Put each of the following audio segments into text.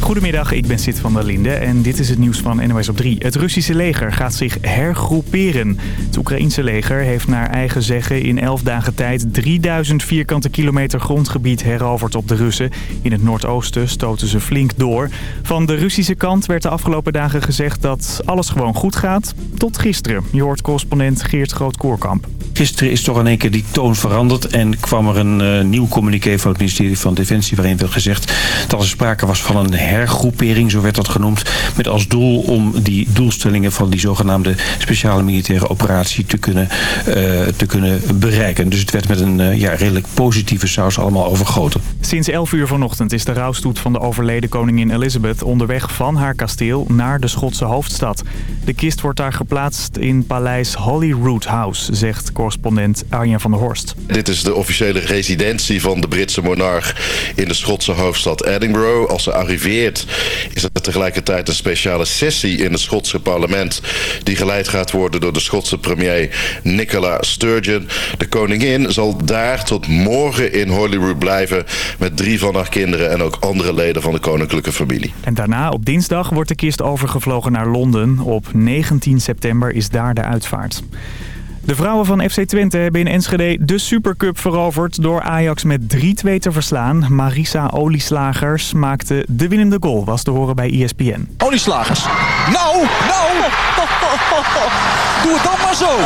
Goedemiddag, ik ben Sid van der Linde en dit is het nieuws van NOS op 3. Het Russische leger gaat zich hergroeperen. Het Oekraïense leger heeft naar eigen zeggen in 11 dagen tijd 3000 vierkante kilometer grondgebied heroverd op de Russen. In het noordoosten stoten ze flink door. Van de Russische kant werd de afgelopen dagen gezegd dat alles gewoon goed gaat. Tot gisteren. Je hoort correspondent Geert Groot-Koorkamp. Gisteren is toch in één keer die toon veranderd en kwam er een uh, nieuw communiqué van het ministerie van Defensie waarin werd gezegd dat er sprake was van een hergroepering, zo werd dat genoemd, met als doel om die doelstellingen van die zogenaamde speciale militaire operatie te kunnen, uh, te kunnen bereiken. Dus het werd met een uh, ja, redelijk positieve saus allemaal overgoten. Sinds 11 uur vanochtend is de rouwstoet van de overleden koningin Elizabeth onderweg van haar kasteel naar de Schotse hoofdstad. De kist wordt daar geplaatst in paleis Holyrood House, zegt correspondent Arjen van der Horst. Dit is de officiële residentie van de Britse monarch in de Schotse hoofdstad Edinburgh. Als ze arriveert is er tegelijkertijd een speciale sessie in het Schotse parlement... die geleid gaat worden door de Schotse premier Nicola Sturgeon. De koningin zal daar tot morgen in Holyrood blijven... met drie van haar kinderen en ook andere leden van de koninklijke familie. En daarna op dinsdag wordt de kist overgevlogen naar Londen. Op 19 september is daar de uitvaart. De vrouwen van FC Twente hebben in Enschede de Supercup veroverd... door Ajax met 3-2 te verslaan. Marisa Olieslagers maakte de winnende goal, was te horen bij ESPN. Olieslagers. Nou, nou! Doe het dan maar zo!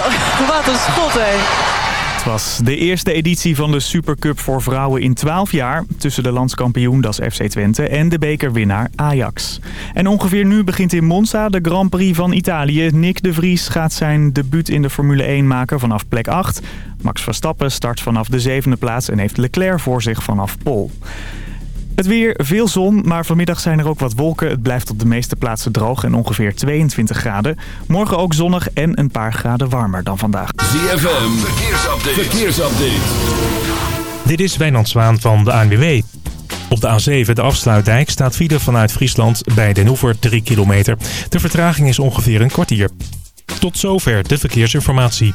Wat een schot, hé. Was de eerste editie van de Supercup voor vrouwen in 12 jaar... tussen de landskampioen, dat is FC Twente, en de bekerwinnaar Ajax. En ongeveer nu begint in Monza de Grand Prix van Italië. Nick de Vries gaat zijn debuut in de Formule 1 maken vanaf plek 8. Max Verstappen start vanaf de zevende plaats en heeft Leclerc voor zich vanaf Pol. Het weer, veel zon, maar vanmiddag zijn er ook wat wolken. Het blijft op de meeste plaatsen droog en ongeveer 22 graden. Morgen ook zonnig en een paar graden warmer dan vandaag. ZFM, verkeersupdate. verkeersupdate. Dit is Wijnand Zwaan van de ANWB. Op de A7, de afsluitdijk, staat file vanuit Friesland bij Den Hoever 3 kilometer. De vertraging is ongeveer een kwartier. Tot zover de verkeersinformatie.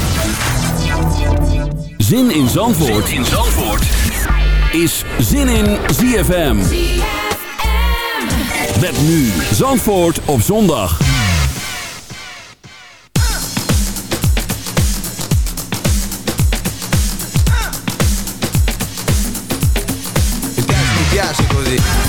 Zin in Zandvoort, zin in Zandvoort. is Zin in ZFM. Met nu Zandvoort op zondag. Mi piace così.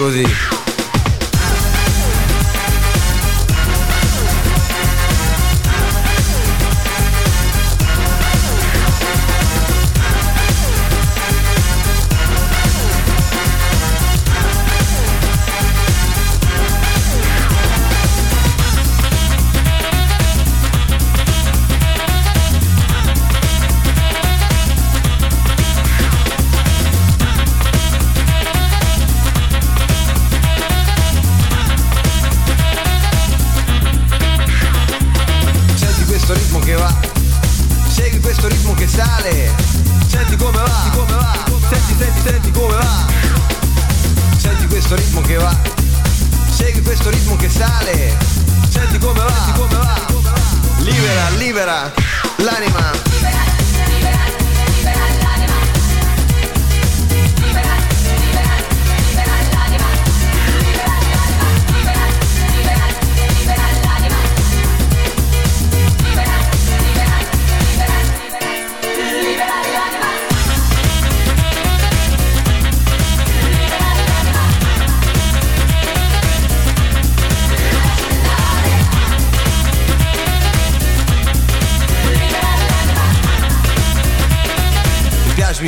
Così.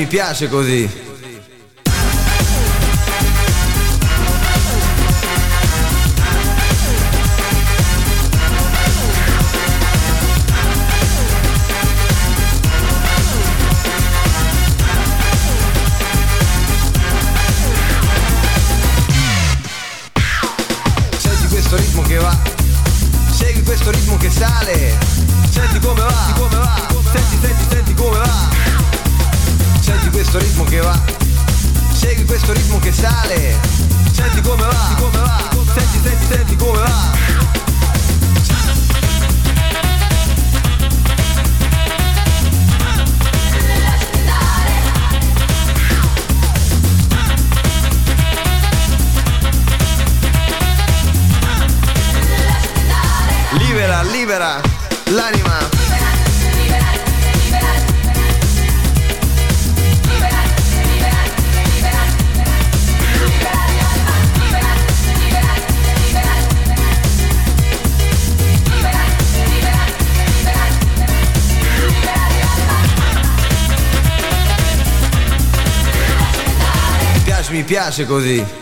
Mi piace così. Piace così.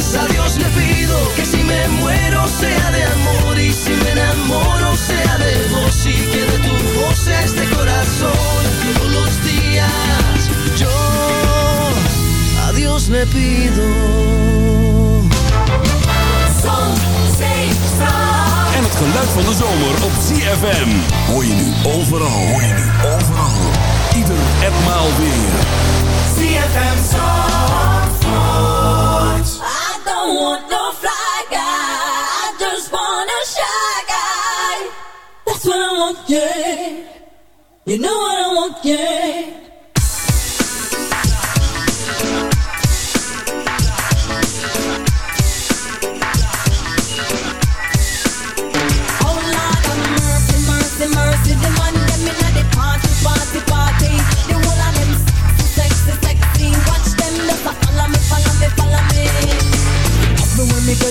Días a Dios le pido que si me muero sea de amor y si me enamoro sea de vos y que de tu voz este corazón. Todos los días yo a Dios le pido. En het geluid van de zomer op ZFM. Hoor je nu overal. Hoor je nu overal. Ieder en maal weer. ZFM Zandvoort. Yeah. You know what I want, yeah.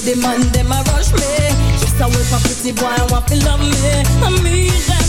The man them a rush me. Just a wait for pretty boy, want to love me. I need them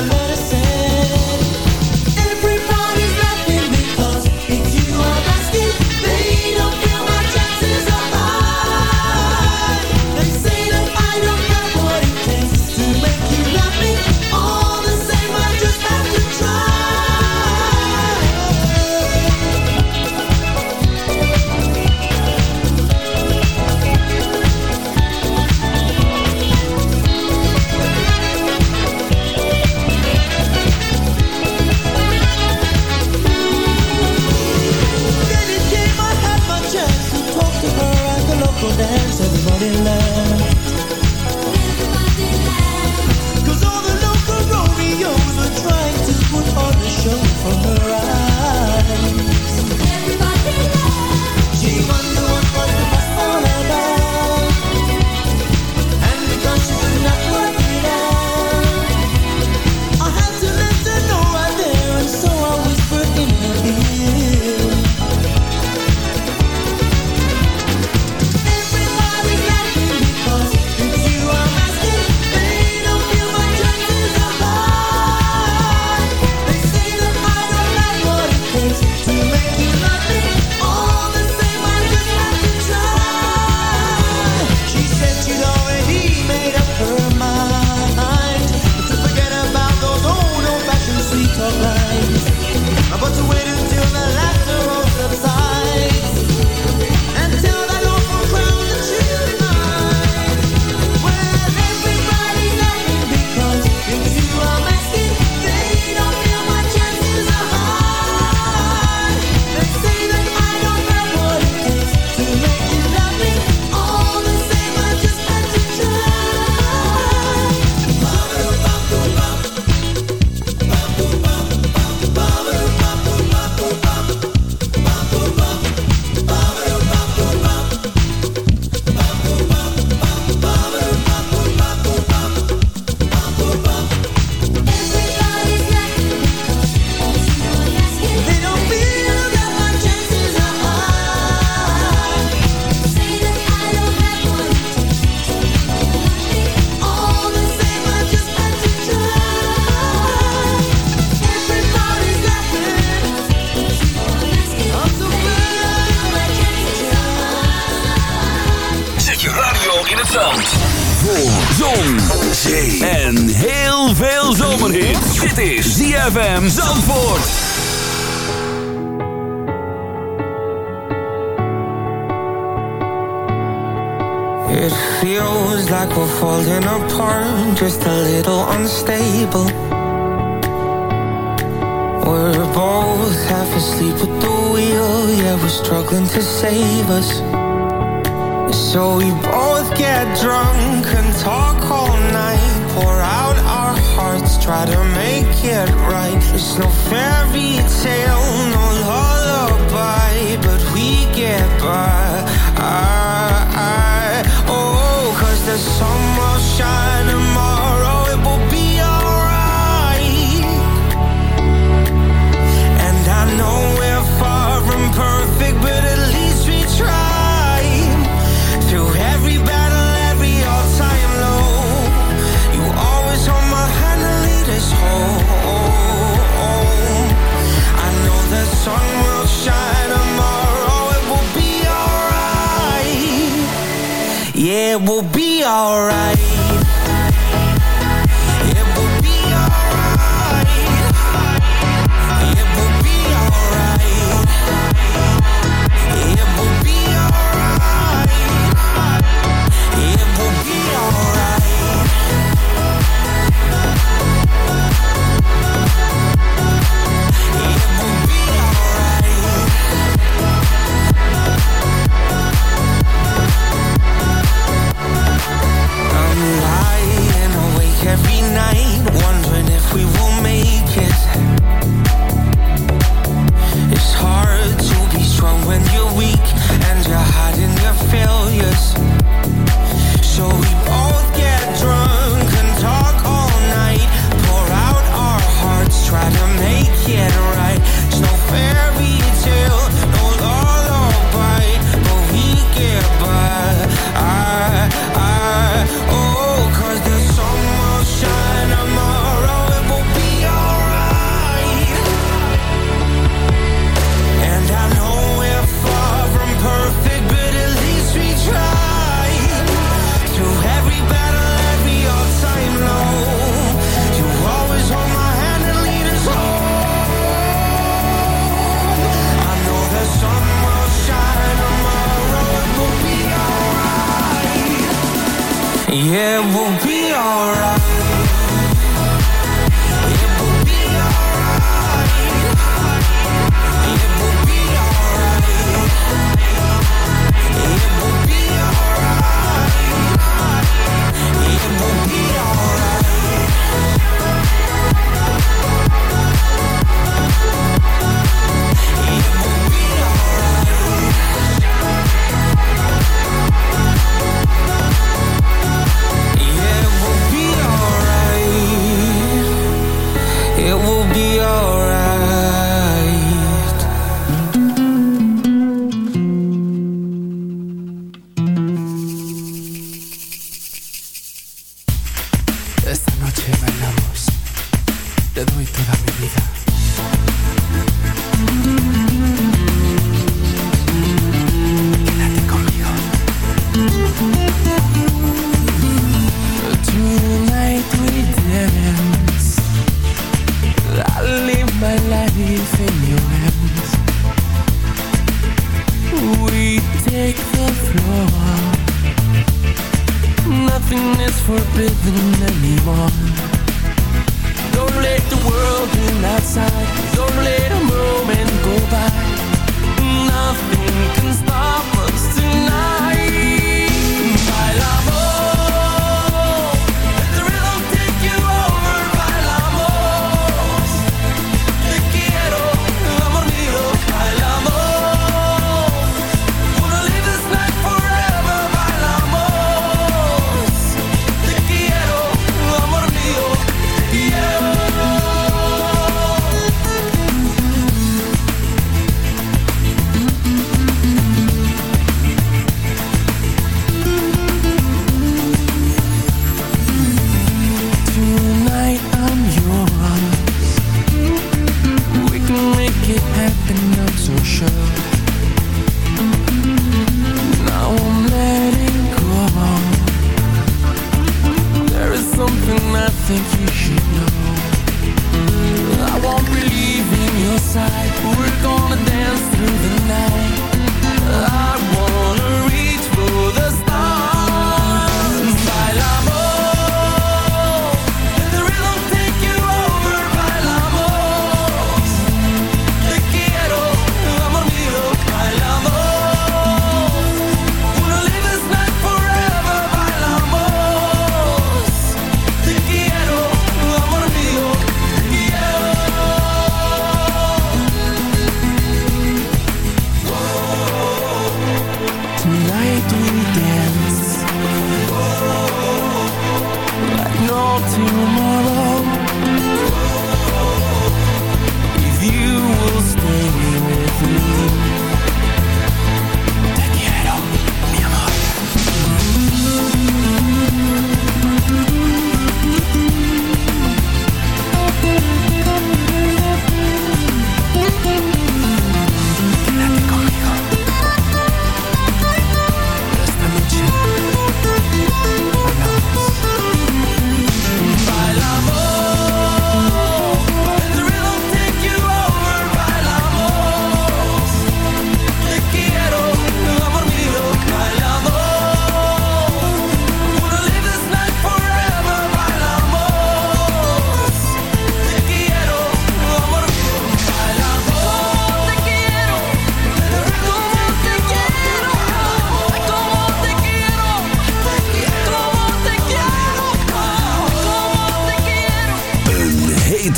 never let it will be alright.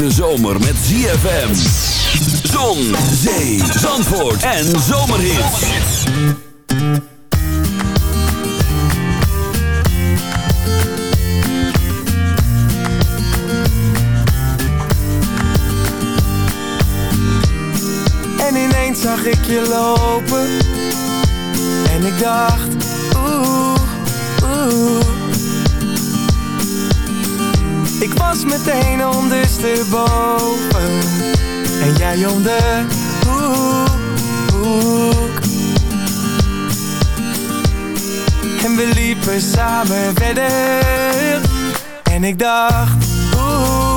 Hete zomer met ZFM. Zon, zee, zandvoort en zomerhits. En ineens zag ik je lopen En ik dacht, oeh, oeh Ik was meteen ondersteboven. En jij om de hoek. En we liepen samen verder. En ik dacht, oeh,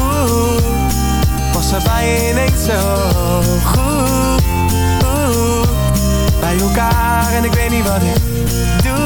oeh Was er bij ineens zo goed? Oeh, Bij elkaar en ik weet niet wat ik doe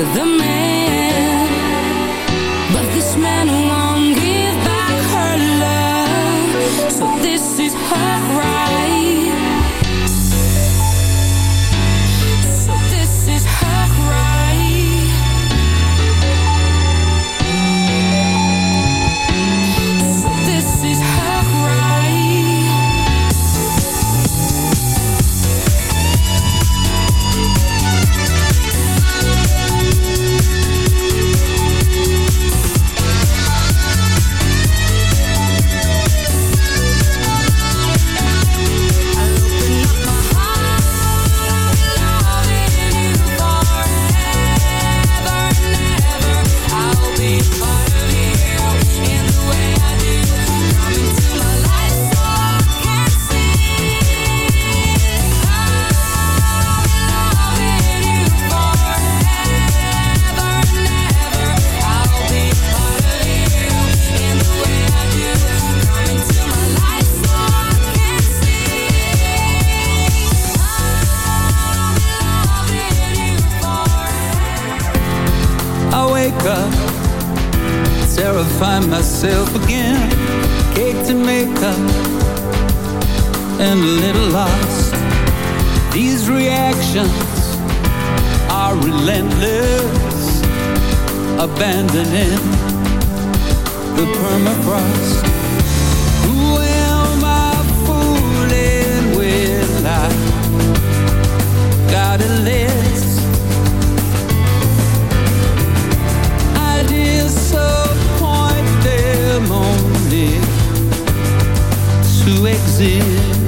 with the see.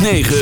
9